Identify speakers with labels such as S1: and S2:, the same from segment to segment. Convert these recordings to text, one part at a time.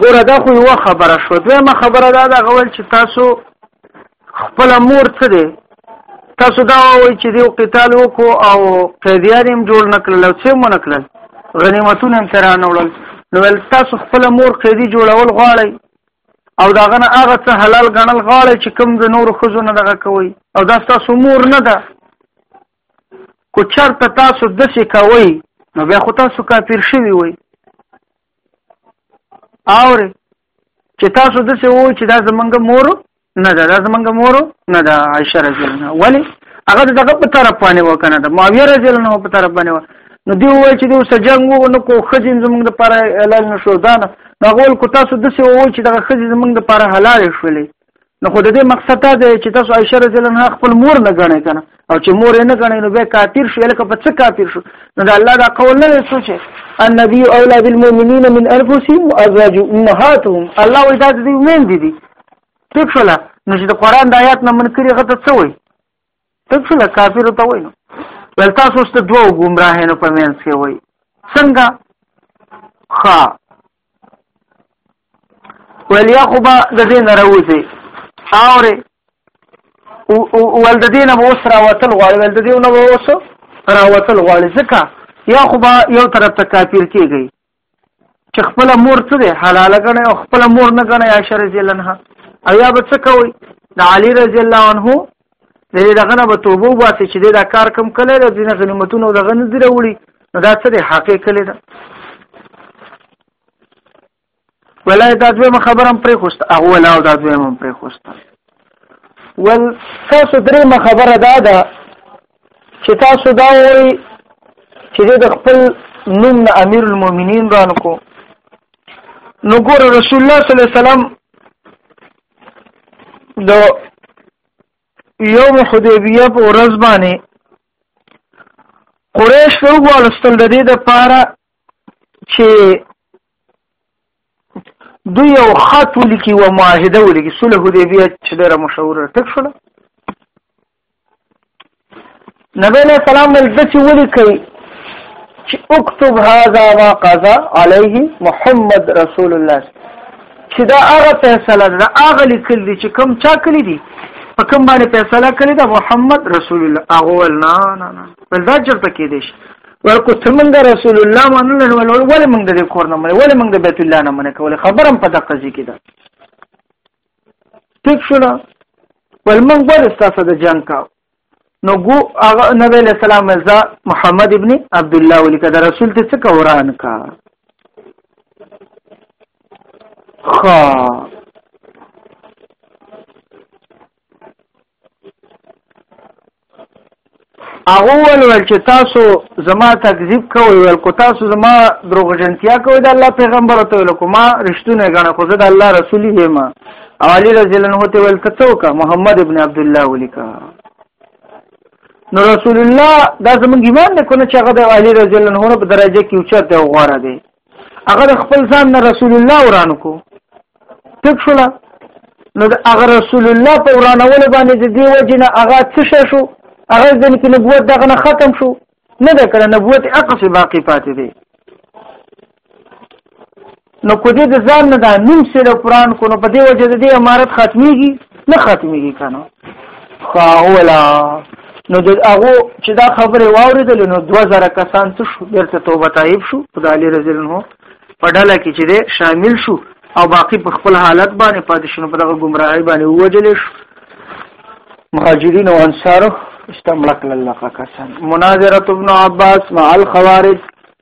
S1: ګوره دا خو یو خبره شو دویمه خبره دا دا غول چې تاسو خپل مور څه دی تاسو دا وایي چې دیو قتال وکړو او قیدیان هم جوړ نکړل او څه مونږ نکړل غنیمتونه هم ترانه وړل نو ول تاسو خپل مور قیدی جوړول غواړئ او دا غنه هغه څه حلال غنل غواړي چې کوم د نور خزونه دغه کوي او دا تاسو مور نه ده کو چرته تاسو د څه کوي نو بیا خو تاسو کافر شوی وي اور چې تاسو د څه وو چې دا زمونږ مور نه ده دا زمونږ مور نه ده عائشه رضی الله عنها ولی هغه دغه په طرف باندې وکنه ده معاویه رضی الله عنها په طرف باندې نو دی وای چې دوی سجنګ وو نو کو خزین زمونږ لپاره حلال نشو دانه نو غول کو تاسو د څه وو چې دغه خزین زمونږ لپاره حلال شولې نو خو د دې مقصد دا دی چې تاسو عائشه رضی الله عنها خپل مور نه غنئ کنه او چې مور نه غنئ نو به کافر شو لکه په څه کافر شو نو دا الله دا قول نه سوچ النبي اولى بالمؤمنين من انفسهم وازواج امهاتهم الله وی دا دې وین دي دي څه شول نو چې د قران د آیات نه منکري غته څه وای څه شول کافر ته وای نو ول تاسو ست دوه گمراه نه پمنس کې وای څنګه خا ولیا خو به د دې نه راوځي اورې ول د دې نه به اوس راوتل غواړي ول د دې نه به اوس راوتل غواړي ځکه یا خو به یو طرف ته کافر کېږي چې خپل مور څه دی حلاله ګڼي او خپل مور نه ګڼي عائشہ رضی الله عنها او یا به څه کوي د علی رضی الله عنه د دې دغه نه به توبه وباسي چې دا کار کم کړی د دې غنیمتونو دغه نه دی راوړي نو دا څه دی حقې کړی ده ولای دا دویمه خبره هم پرې خوسته هغه ولا او دا دویمه هم پرې خوسته ول تاسو درېمه خبره دا ده چې تاسو دا وایي چې د خپل نوم نه امیر المؤمنین رانه کو نو ګور رسول الله صلی الله علیه وسلم د یوم حدیبیه په ورځ باندې قریش ته وغوښتل د دې د پاره چې دوی یو خط ولیکي او معاهده ولیکي صلح حدیبیه چې ډیره مشهوره تک شوله نبی علیہ السلام ول د چې ولي کوي چې اكتب هذا ما قضا عليه محمد رسول الله چې دا هغه فیصله ده هغه لیکل دي چې کم چا کړی دي په کوم باندې فیصله کړی دا محمد رسول الله هغه ول نه نه نه بل دا چرته کې دي ورکو څنګه رسول الله منل نو ول ول موږ د کور نه منل ول موږ د بیت الله نه منل کول خبرم په دقه ځی کې ده ټیک شو نه ول موږ ولې ستاسو د جنگ کاو نو ګو هغه نبی له سلام مرزا محمد ابن عبد الله ولیکه د رسول ته څه کوران کا خا هغه ول چې تاسو زما تکذیب کوئ ول کو تاسو زما دروغجنتیا کوئ د الله پیغمبر ته ول کو ما رښتونه غنه خو زه د الله رسول یم او علی رضی الله عنه ته ول تڅوک محمد ابن عبد الله ولیکا نو رسول الله دا زمونږ ایمان نه کونه چې هغه د علی رضی الله عنه په درجه کې اوچت دی غوړه دی هغه د خپل ځان نه رسول الله ورانو کو ټک شولا نو د هغه رسول الله په ورانولو باندې د دې وجه نه هغه څه شو هغه د نبوت دغه نه ختم شو نه ده کړه نبوت اقصی باقی پاتې دی نو کو دې د ځان نه دا نوم سره قران کو نو په دې وجه د دې امارت ختميږي نه ختمېږي که نه خو اولا نو د هغو چې دا خبرې واورېدلې نو دوه زره کسان څه شو بېرته توبه تایب شو خو د علي رضی الله په ډله کې چې دی شامل شو او باقي په خپل حالت باندې پاتې شو په دغه ګمراهۍ باندې ووجل شو مهاجرین او انصارو استملک لله کسان مناظره ابن عباس مع الخوارج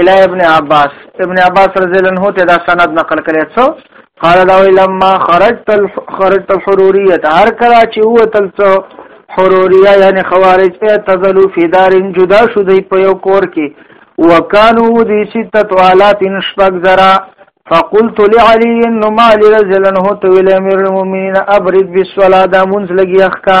S1: الى ابن عباس ابن عباس رضی الله عنه ته دا سند نقل کړي څو قال دا لما خرجت خرجت الحروريه هر کله چې هو تل څو حروريه یعنی خوارج ته تزلو فی دار جدا شو دی په یو کور کې وکانو دی ستت والات شپک زرا فقلت لعلي انه ما لرجل انه تو الى امير المؤمنين ابرد بالصلاه دا منز لګي اخکا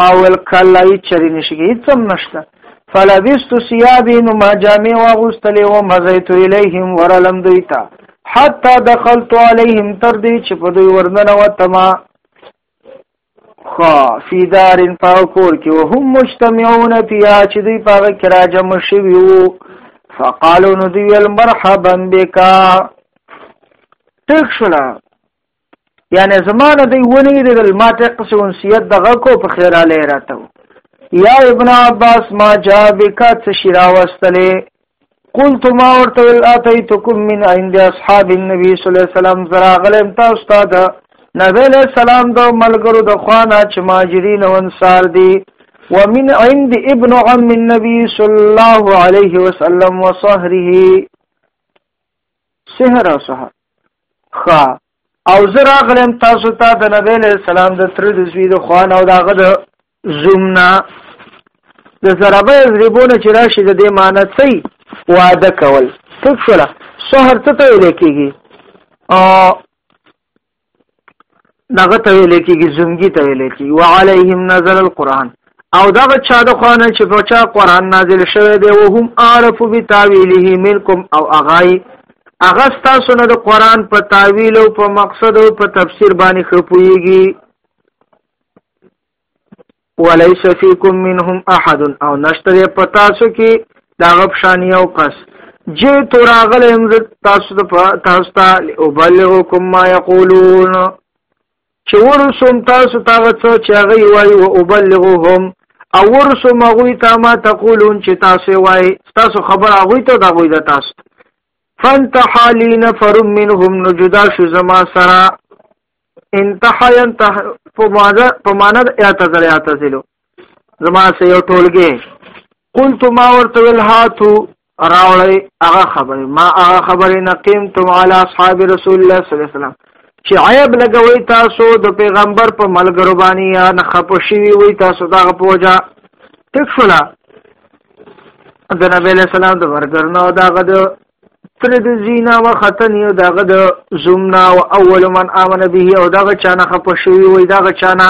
S1: ما ول کله یې چری نشي هیڅ هم نشته فلبست ثيابي نو ما جامې واغوستلې و مزيت اليهم ورلم دوی ته حتی دخلت عليهم تر دې چې په دوی ورننه وتما خا فی دار فاکور کې وهم مجتمعون فيها چې دوی په هغه کې راجم شوي وو فقالو نو دوی مرحبا بکا ټیک شولا یعنی زمانه دی ونی دی ما ټقس انسیت دغه کو په خیر علی راته یا ابن عباس ما جا بکا تشرا واستله قلت ما ورته اتیتکم من عند اصحاب النبي صلی الله علیه وسلم زرا غلم تاسو ته دا نبی له سلام دو ملګرو د خوانه چې ماجرین او انصار دي ومن عند ابن عم النبي صلى الله عليه وسلم وصهره سحر او سحر خا او زه راغلم تاسو ته د نبی له سلام د تر د زوی د خوان او دغه د زمنا د ضربه ضربونه چې راشي د دې معنی څه واده کول څه شولا سحر څه ته ویل کېږي او دغه ته ویل کېږي زمګي ته ویل کېږي وعليهم نزل القرآن او دغه چا د قرآن چې په چا قرآن نازل شوی دی او هم عارف بتاویله منکم او اغای اغه تاسو نه د قرآن په تاویل او په مقصد او په تفسیر باندې خپويږي وليس فيكم منهم احد او نشته په تاسو کې دا غب شانی او کس جې تو راغله هم تاسو ته تاسو ته ابلغکم ما یقولون چې ورسوم تاسو ته څه چې هغه وایي او ابلغهم او ورسوم هغه ته ما تقولون چې تاسو وایي تاسو خبر هغه ته دا غوي د تاسو فانتحالین فرم منهم نجدا شو زما سره انتها ينتهي په معنا په معنا د اعتذر اعتذلو زما سه یو ټولګي قلت ما ورته ول هاتو راوړی هغه خبره ما هغه خبره نقیم تم علی اصحاب رسول الله صلی الله علیه وسلم چې عیب لګوي تاسو د پیغمبر په ملګرو باندې یا نه خپشي وي تاسو دا پوجا ټیک شولا د نبی له سلام د ورګرنو دا غد تر د زینا و ختن یو دغه د زمنا او اول من امن به او دغه چانه خپ شوی وای دغه چانه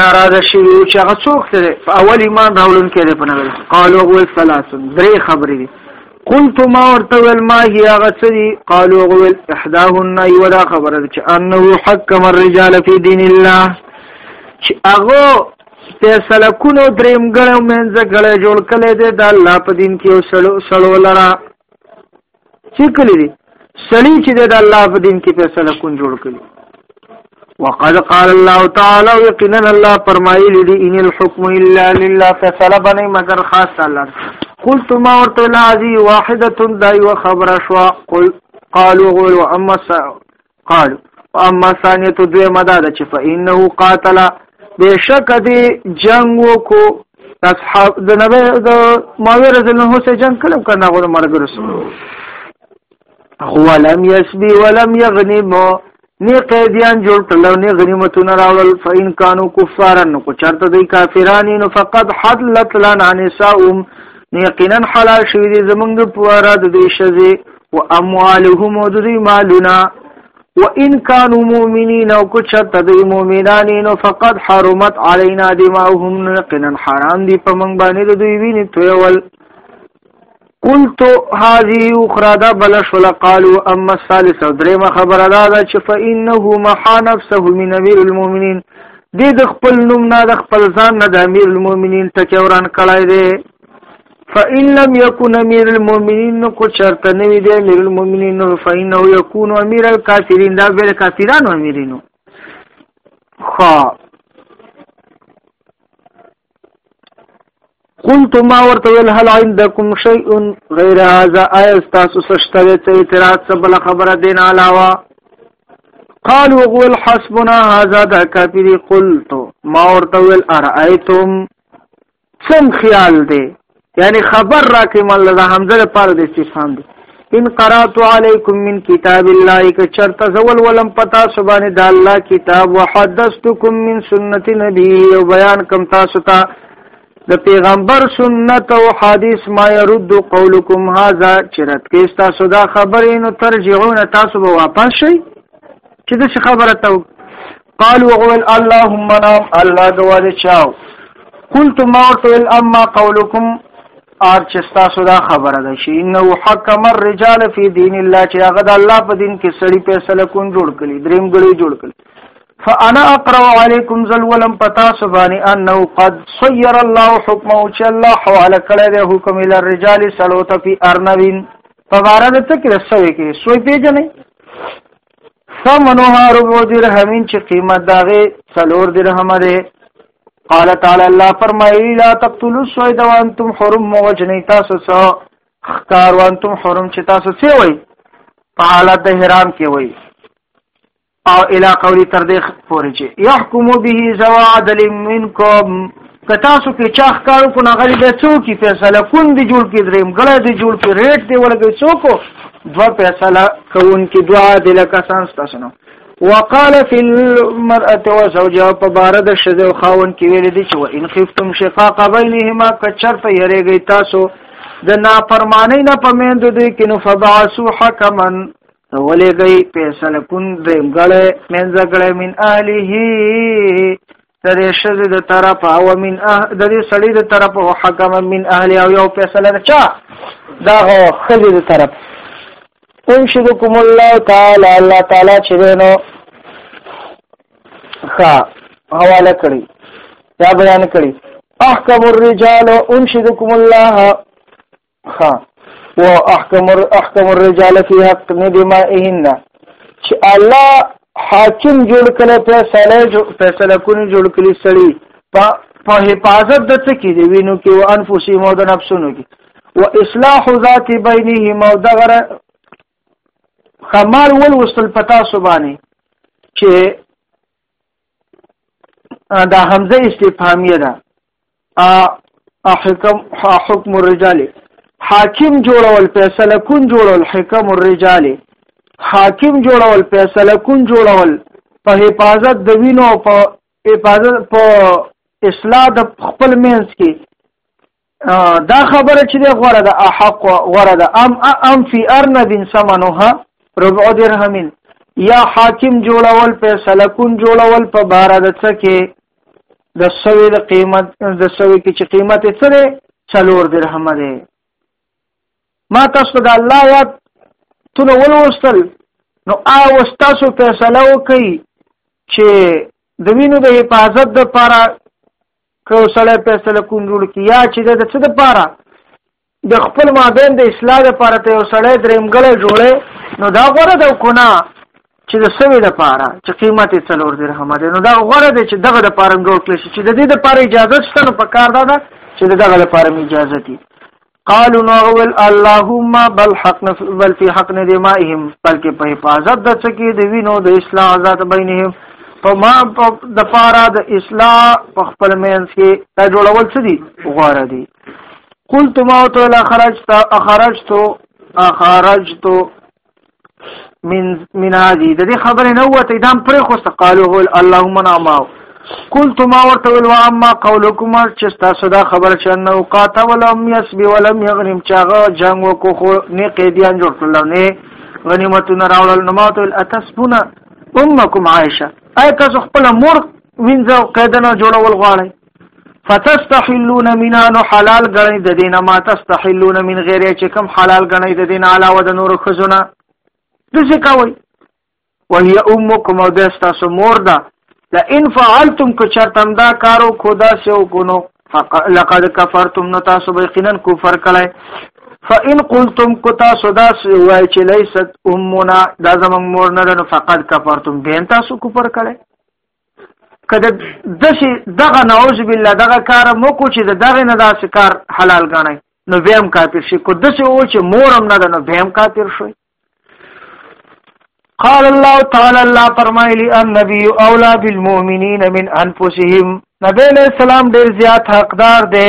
S1: ناراضه شوی او چې هغه څوک سره په اول ایمان راولون کړي په نغل قالو اول ثلاثن درې خبرې دي قلت ما ورته ول ما هي هغه سری قالو اول احداهن یو دا خبره چې انه حکم الرجال فی دین الله چې هغه سپیسلکونو دریم ګړو منځ ګړې جوړ کړي دي د الله په دین کې سړو سړو لرا چې کړي دي سړی چې د الله په دین کې فیصله کون جوړ کړي وقد قال الله تعالی یقینا الله فرمایلی دی ان الحكم الا لله فیصله بنه مگر خاص الله قلت ما ورته لازی واحده دای و خبر شوا قل قالوا غول واما قال اما ثانیه تو دوی مدا ده چې فإنه قاتل بشک دی جنگ وکو اصحاب د نبی د معاویه رضی الله عنه سره جنگ کړو کنه غو مرګ رسول هو لم يسبي ولم يغنم نه قیدیان جوړ کړل نه غنیمتونه راول فإن كانوا كفارا نو کو چرته دی کافرانی نو فقد حلت لنا نساؤهم یقینا حلال شوی دی زمونږ پواره د دې شزه و اموالهم او دوی مالونه و ان کانو مؤمنین او کچت دوی مؤمنانینو فقد حرمت علینا دماؤهم نقنا حرام دی په منګ باندې دوی ویني تویول قلت هذه اخرى دا بل شول قالوا اما الثالث دریم خبره دا ده چې فانه محا نفسه من امير المؤمنين دې د خپل نوم نه د خپل ځان نه د امير المؤمنين ټکوران کړای دی فإن لم يكن امير المؤمنين نو کو چرته نه وي دی امير المؤمنين نو فإنه يكون امير الكافرين دا به کافرانو اميرینو خا قلت ما ورته ویل هل عندكم شيء غير هذا آیا تاسو سشتره ته اعتراض څه بل خبره دین علاوه قالوا قل حسبنا هذا دا کافری قلت ما ورته ویل ارایتم څوم خیال دی یعنی خبر راکې مل دا حمزه لپاره د استفهام دی ان قرات علیکم من کتاب الله ک چرته زول ولم پتا سبحان د الله کتاب وحدثتکم من سنت نبی او بیان کم تاسو ته د پیغمبر سنت او حدیث ما يرد قولکم هاذا چرت کې تاسو دا خبرې نو ترجعون تاسو به واپس شئ چې د خبره ته قال وقول اللهم نام الله گواد چاو قلت ما ورتل اما قولكم ار چې تاسو دا خبره ده شي انه حکم الرجال فی دین الله چې هغه د الله په دین کې سړی فیصله کون جوړ کړي دریم ګړي جوړ کړي فانا اقرا علیکم ذل ولم پتا سبانی انه قد صیر الله حکمه چې الله حواله کړی دی حکم ال الرجال سلوت فی ارنوین فبارد تک رسوي کې سوی پیجنې فمنها ربع درهم چې قیمت داغه څلور درهم ده قال تعالی الله فرمایلی لا تقتلوا الصيد وانتم حرم موجنی تاسو سو خکار وانتم حرم چې تاسو څه وای په حالت د حرام کې وای او الى قولی تر دې پورې چې يحكم به زوا عدل منکم که تاسو کې چا ښکار وکړو نو هغه دې بیا څه وکړي فیصله کون دې جوړ کړي دریم ګړی دې جوړ کړي ریټ دې ورکړي څوک دوه فیصله کوونکي دوه عادله کسان ستاسو نه وقال في المرأة وزوجها فبارد الشذ وخاون کې ویل دي چې وان خفتم شقاق بينهما کچرت یریږي تاسو د نافرمانی نه پمند دوی کې نو فبعثوا حكما ولېږي فیصله کون دریم ګړی منځګړی من اهله د دې شذ د طرف او من اهل د دې سړي د طرف او حکم من اهل او یو فیصله چا دا خذ د طرف انشدکم الله تعالی الله تعالی چې نو ښا حواله کړی یا بیان کړی احکم الرجال انشدکم الله خا و احکم احکم الرجال فی حق ندمائهن چې الله حاکم جوړ کړي فیصله فیصله کوي جوړ کړي سړي په حفاظت د څه کې دی وینو کې او انفسي مو د نفسونو کې و اصلاح ذات بینهم او دغره خمال ول وصل پتا سبانی چې دا حمزه استفهامیه ده حکم حکم الرجال حاکم جوړول فیصله کون جوړول حکم الرجال حاکم جوړول فیصله کون جوړول په حفاظت د وینو په حفاظت په اصلاح د خپل مینس کې دا خبره چې دی غوره ده احق غوره ده ام ام فی ارنب سمنها ربع درهم یا حاکم جوړول فیصله کون جوړول په بار د څه کې د سوي د قیمت د سوي کې چې قیمت یې څه دی څلور درهم دی ما تاسو د الله یاد تونه ولوستل نو آ وستاسو فیصله وکړي چې د وینو د حفاظت لپاره که سړی فیصله کوم جوړ کی یا چې د څه د پاره د خپل مابین د اصلاح لپاره ته یو سړی درېمګړی جوړی نو دا غوره ده کو نه چې د سوي د پاره چې قیمت یې څلور درهم دی نو دا غوره دی چې دغه د پاره جوړ کړی شي چې د دې د پاره اجازه شته نو په کار ده چې دغه د پاره اجازه دي قالو نو غول اللهم بل حق نف بل فی حق نه دی ماهم بلکې په حفاظت د چکی دی وینو د اصلاح ذات بینهم په ما د پارا د اصلاح په خپل مینس کې دا جوړول څه دي غواره دي قلت ما تو لا خرجت اخرجت اخرجت من من هذه د دې خبرې نه وته دا پر خوست قالو هو اللهم نعم قلت ما ورته ول واما قولكم چې تاسو دا خبر چې نو قاته ولم يسبي ولم يغنم چاغه جنگ وکړو خو نه قیدیان جوړ کړل نه غنیمتونه راوړل نو ماته ول اتسبنا امكم عائشه اي تاسو خپل مور وینځو قیدنه جوړول غواړي فتستحلون منا نو حلال غنی د دینه ما تستحلون من غیر چې کم حلال غنی د دینه علاوه د نور خزونه د څه کوي وهي امكم او دستا سمور ده لئن فعلتم کو چرتم دا کارو خدا سے او ګنو لقد كفرتم نو تاسو به یقینا کفر کړی فإن قلتم کتا صدا وای چې لیست امنا دا زمون مور نه ده فقط کفرتم به تاسو کفر کړی کده دشي دغه نعوذ بالله دغه کار مو کو چې دغه نه داسې کار حلال غنئ نو بیا هم کافر شي کو دسه و چې مورم نه ده نو بیا هم کافر شي قال الله تعالی الله فرمایلی النبي اولا بالمؤمنین من انفسهم نبی علیہ السلام ډیر زیات حقدار دی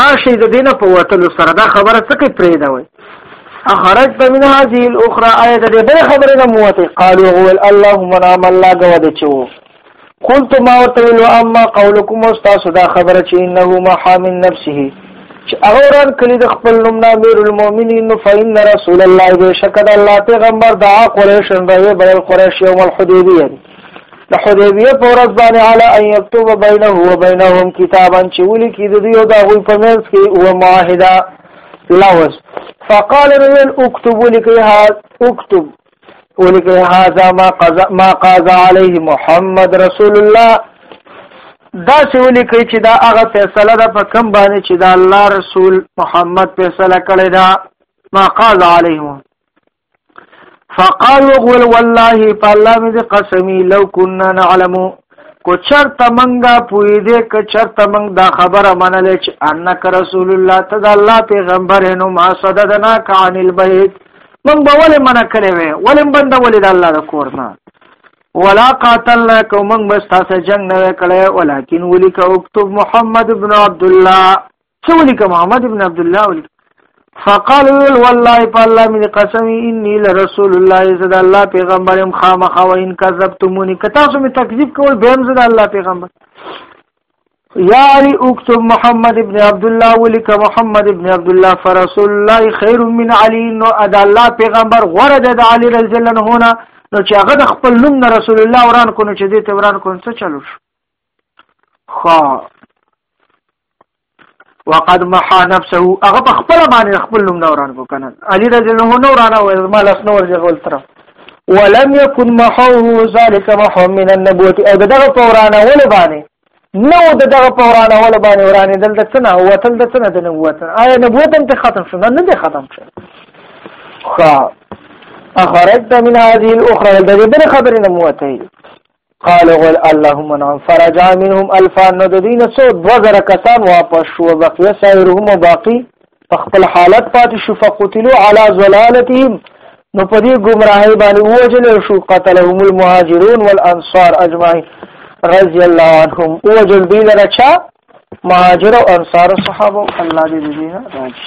S1: راشي د دینه په وتلو سره دا خبره څه کوي پرې دا وای اخرجت من هذه الاخرى ايه د دې بل خبره نه موته قالوا هو اللهم نعم الله غوډ چو قلت ما وتویل اما قولكم استاس دا خبره چې انه محا من نفسه چې اوران کلی د خپل نوم نه امیر المؤمنین فإن رسول الله بشکد الله پیغمبر دعا قریش راوی بل قریش یوم الحدیبیه د حدیبیه په ورځ باندې علی ان یكتب بینه و بینهم کتابا چې ولي کې د دوی او د هغوی په منځ کې و معاهده لوز فقال رجل اكتب ولکي هذا اكتب ولکي هذا ما قضى ما قضى عليه محمد رسول الله دا چې ولکي چې دا هغه فیصله ده په کم باندې چې دا الله رسول محمد فیصله کړې ده ما قضى عليه فقال وقول والله فالله مې قسمي لو كنا نعلم کو چرته منګه پوي دې ک چرته منګ دا خبره منلې چې انک رسول الله ته دا الله پیغمبر نو ما صددنا کان البيت من به ولې من کړې وې ولې بنده ولې د الله د کور نه ولا قاتلنا کوم من بس تاسو جنگ نه کړې ولکن ولي ک اكتب محمد ابن عبد الله څه ولیکه محمد ابن عبد الله ولیکه فقال والله فالله من قسم اني لرسول الله صلی الله پیغمبرم خامخ و ان کذبتمونی که تاسو می تکذیب کوئ به هم صلی الله پیغمبر یا علی اکتب محمد ابن عبد الله ولک محمد ابن عبد الله فرسول الله خیر من علی نو ادا الله پیغمبر غره د علی رضی الله عنه نه نو چې هغه د خپل نوم نه رسول الله وران کو نو چې دې ته وران کو څه چلو شو خو وقد محا نفسه هغه په خپل باندې خپل نوم نوران کو کنه علي رضی الله عنه نورانه وې ما لاس نور جګول تر ولم يكن محوه ذلك محو من النبوت او دغه پورانه ول باندې نو دغه پورانه ول باندې ورانه دلته څنګه هو تل د څنګه د نبوت آیا نبوت هم ته ختم شو نه نه ختم شو خا اخرجت من هذه الاخرى د دې بل خبرې نه موته قال غل اللهم نعم فرجع منهم الفا نو د دین څو دو زره کسان واپس شو بقي سائرهم باقی په خپل حالت پاتې شو فقتلوا على ضلالتهم نو په دې گمراهي باندې وجل شو قتلهم المهاجرون والانصار اجمعين رضی الله عنهم وجل دې لرچا مهاجر او انصار صحابه الله دې دې راځي